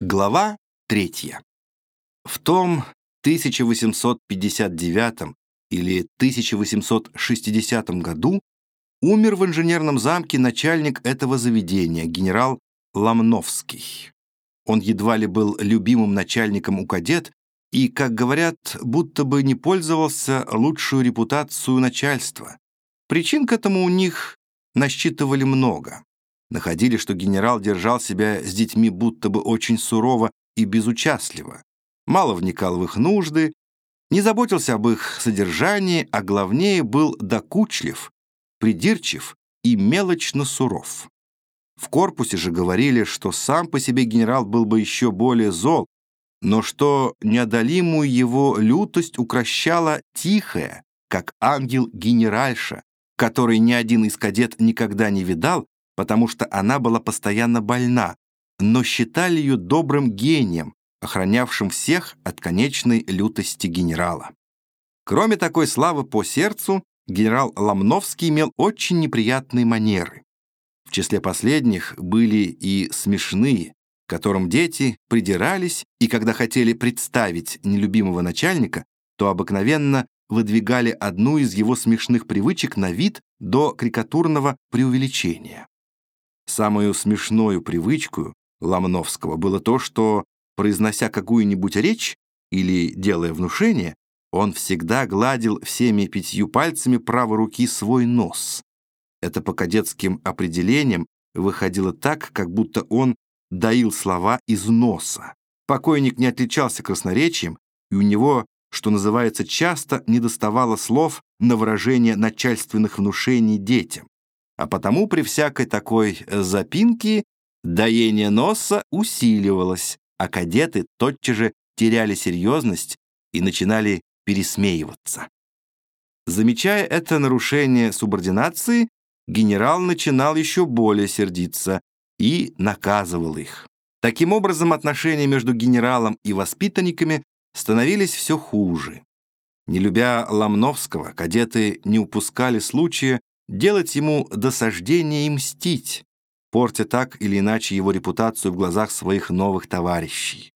Глава третья. В том 1859 или 1860 году умер в инженерном замке начальник этого заведения, генерал Ламновский. Он едва ли был любимым начальником у кадет и, как говорят, будто бы не пользовался лучшую репутацию начальства. Причин к этому у них насчитывали много находили, что генерал держал себя с детьми будто бы очень сурово и безучастливо, мало вникал в их нужды, не заботился об их содержании, а главнее был докучлив, придирчив и мелочно суров. В корпусе же говорили, что сам по себе генерал был бы еще более зол, но что неодолимую его лютость укращала тихая, как ангел-генеральша, который ни один из кадет никогда не видал потому что она была постоянно больна, но считали ее добрым гением, охранявшим всех от конечной лютости генерала. Кроме такой славы по сердцу, генерал Ломновский имел очень неприятные манеры. В числе последних были и смешные, которым дети придирались, и когда хотели представить нелюбимого начальника, то обыкновенно выдвигали одну из его смешных привычек на вид до карикатурного преувеличения. Самую смешную привычку Ломновского было то, что, произнося какую-нибудь речь или делая внушение, он всегда гладил всеми пятью пальцами правой руки свой нос. Это по кадетским определениям выходило так, как будто он доил слова из носа. Покойник не отличался красноречием, и у него, что называется, часто недоставало слов на выражение начальственных внушений детям а потому при всякой такой э, запинке доение носа усиливалось, а кадеты тотчас же теряли серьезность и начинали пересмеиваться. Замечая это нарушение субординации, генерал начинал еще более сердиться и наказывал их. Таким образом, отношения между генералом и воспитанниками становились все хуже. Не любя Ломновского, кадеты не упускали случая делать ему досаждение и мстить, портя так или иначе его репутацию в глазах своих новых товарищей.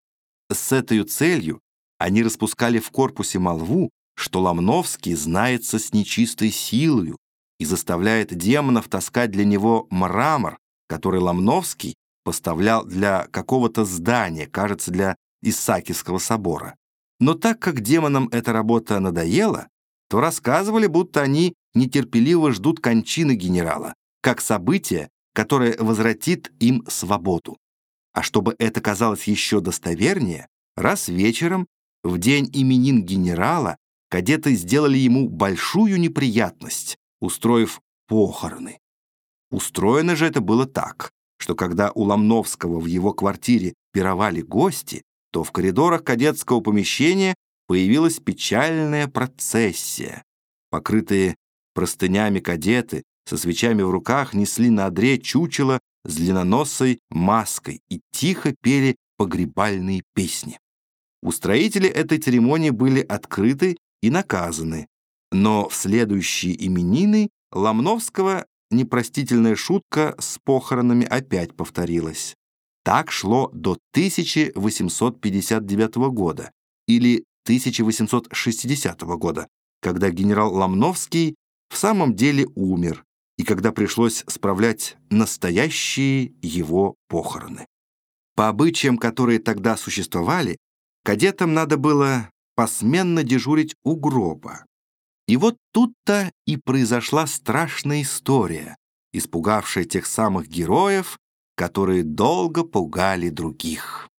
С этой целью они распускали в корпусе молву, что Ломновский знается с нечистой силою и заставляет демонов таскать для него мрамор, который Ломновский поставлял для какого-то здания, кажется, для Исаакиевского собора. Но так как демонам эта работа надоела, то рассказывали, будто они нетерпеливо ждут кончины генерала, как событие, которое возвратит им свободу. А чтобы это казалось еще достовернее, раз вечером, в день именин генерала, кадеты сделали ему большую неприятность, устроив похороны. Устроено же это было так, что когда у Ломновского в его квартире пировали гости, то в коридорах кадетского помещения появилась печальная процессия. Покрытые Простынями кадеты со свечами в руках несли на одре чучело с длинноносой маской и тихо пели погребальные песни. Устроители этой церемонии были открыты и наказаны, но в следующие именины Ломновского непростительная шутка с похоронами опять повторилась. Так шло до 1859 года или 1860 года, когда генерал Ломновский в самом деле умер, и когда пришлось справлять настоящие его похороны. По обычаям, которые тогда существовали, кадетам надо было посменно дежурить у гроба. И вот тут-то и произошла страшная история, испугавшая тех самых героев, которые долго пугали других.